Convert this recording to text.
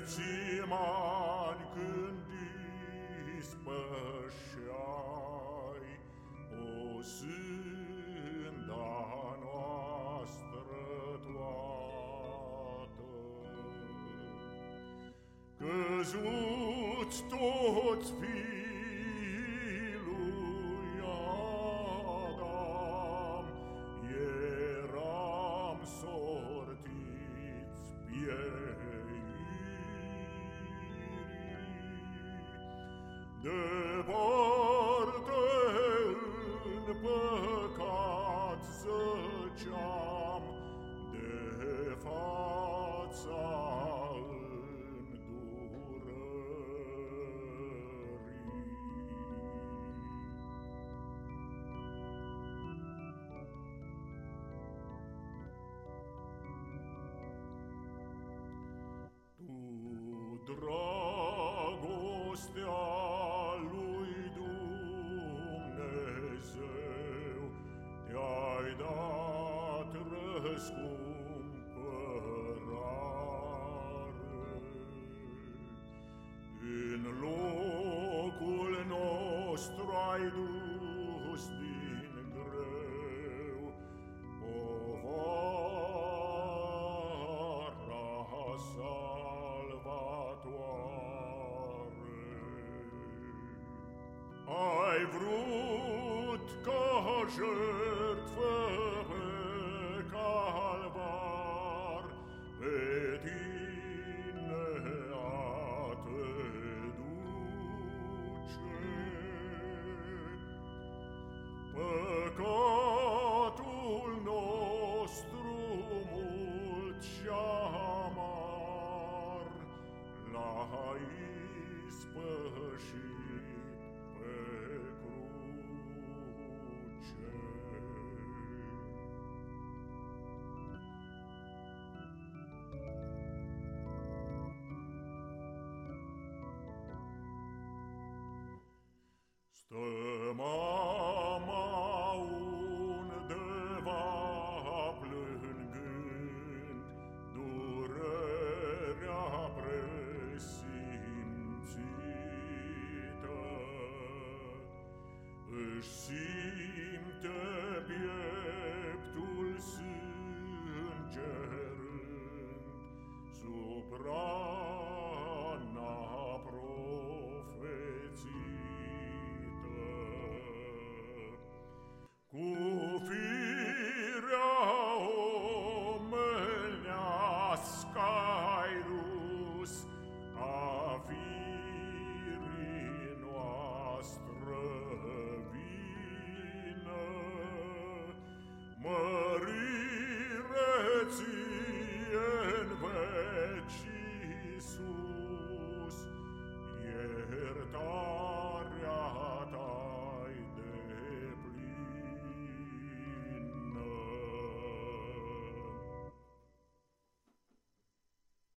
Ghețiman când dispășeai o sânda noastră toată. Căzuți toți fii No. răscumpărare. In locul nostru ai dus 是。Își simte pieptul sângerând supra